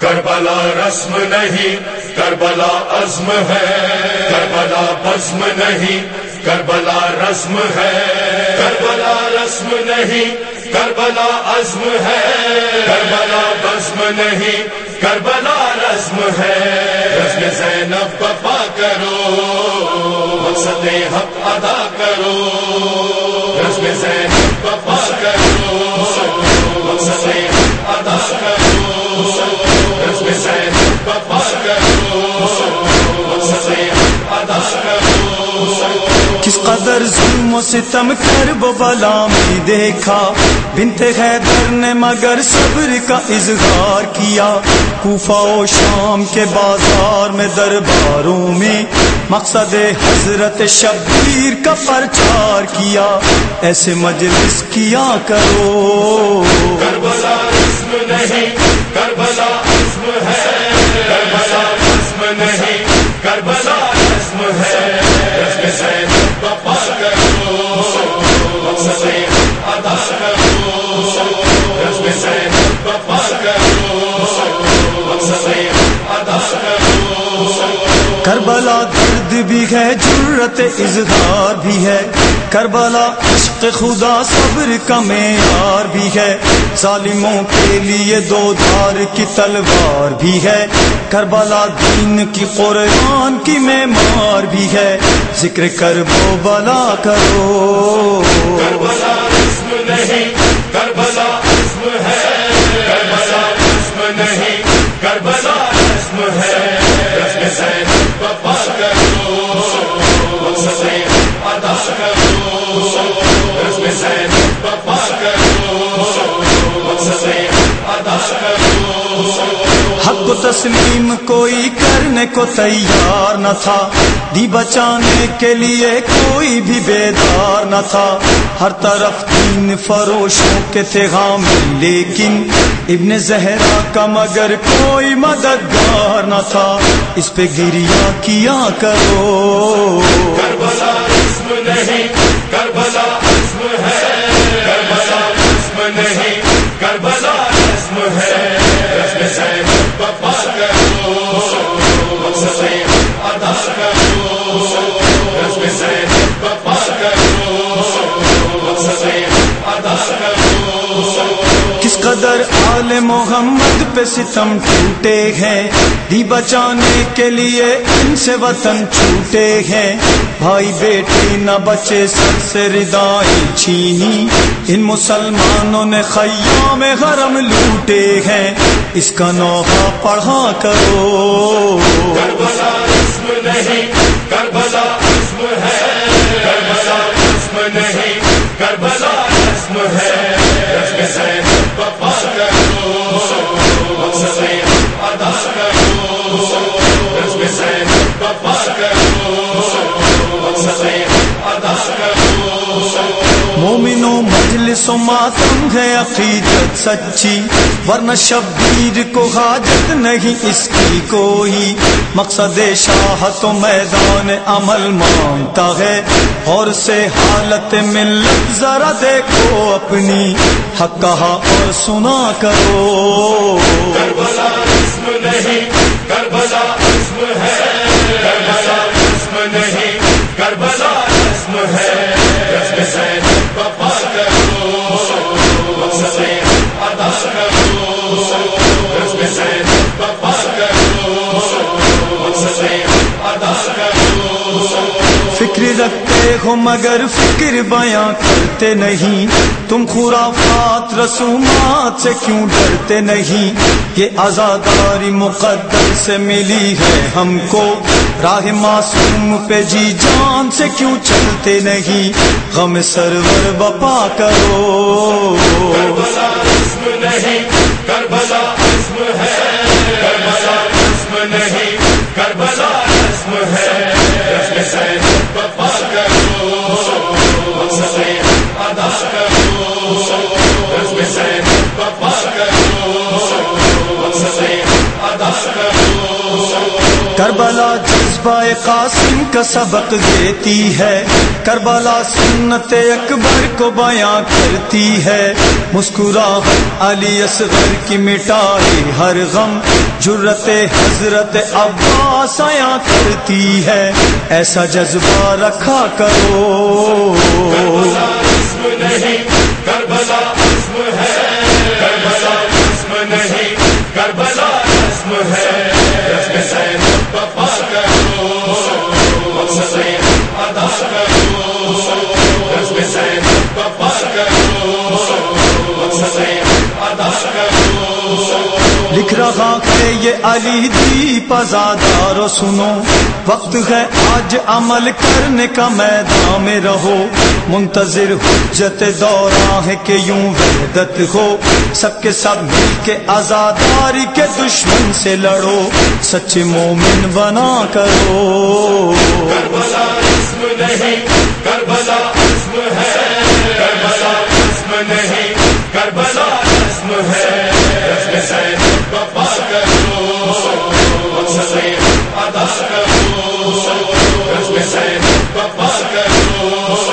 کربلا رسم نہیں، کربلا عزم ہے، کربلا بزم نہیں، کربلا رسم ہے۔ کربلا رسم نہیں، کربلا عزم ہے۔ کربلا بزم نہیں، کربلا رسم ہے۔ رسم زینب پپا کرو، مقصد حق ادا کرو۔ کس قدر ظلم و ستم کر وہ بلا دیکھا۔ بنت حیدر نے مگر صبر کا اظہار کیا۔ کوفہ و شام کے بازار میں درباروں میں مقصد حضرت شبیر کا پرچار کیا۔ ایسے مجلس کیا کرو۔ کربلا ہے جرت اظہار بھی ہے۔ کربلا عشق خدا صبر کا معیار بھی ہے۔ ظالموں کے لیے دو دھار کی تلوار بھی ہے۔ کربلا دین کی قرآن کی معمار بھی ہے۔ ذکر کر بو بلا کرو۔ کربلا رسم نہیں، کربلا عزم ہے۔ کربلا رسم نہیں، کربلا رسم ہے تسلیم کوئی کرنے کو تیار نہ تھا۔ دی بچانے کے لیے کوئی بھی بیدار نہ تھا۔ ہر طرف تین فروشوں کے تھے غامی لیکن ابن زہرا کا مگر کوئی مددگار نہ تھا۔ اس پہ گریا کیا کرو؟ کربلا رسم نہیں، کربلا محمد پہ ستم ٹوٹے ہیں۔ دی بچانے کے لیے ان سے وطن چھوٹے ہیں۔ بھائی بیٹے نہ بچے سر سے ردائیں چھینی۔ ان مسلمانوں نے خیام حرم لوٹے ہیں۔ اس کا نوحہ پڑھا کرو۔ کربلا رسم نہیں، کربلا عزم ہے۔ کربلا رسم نہیں، کربلا مجلس و ماتم ہے عقیدت سچی، ورنہ شبیر کو حاجت نہیں اس کی کوئی۔ مقصد شاہ تو میدان عمل مانتا ہے، اور سے حالت ملت ذرا دیکھو اپنی حق کہا اور سنا کرو۔ فکری رکھ ہو مگر فکر بیاں کرتے نہیں۔ تم خرافات رسومات سے کیوں ڈرتے نہیں؟ یہ آزاداری مقدر سے ملی ہے ہم کو۔ راہ معصوم پہ جی جان سے کیوں چلتے نہیں؟ غم سرور بپا کرو۔ کربلا رسم نہیں، کربلا عزم ہے۔ کربلا جذبہ قاسم کا سبق دیتی ہے۔ کربلا سنت اکبر کو بیاں کرتی ہے۔ مسکراہٹ علی اصغر کی مٹائی ہر غم جرت حضرت عباس آیا کرتی ہے۔ ایسا جذبہ رکھا کرو۔ اسم نہیں، کربلا لکھ رہا ہے یہ علی دی پزادارو سنو، وقت ہے آج عمل کرنے کا میدان میں رہو۔ منتظر حجت دوران ہے کہ یوں وحدت ہو۔ سب کے سب مل کے آزاداری کے دشمن سے لڑو۔ سچے مومن بنا کرو۔ کربلا اسم نہیں، کربلا اسم ہے۔ کرو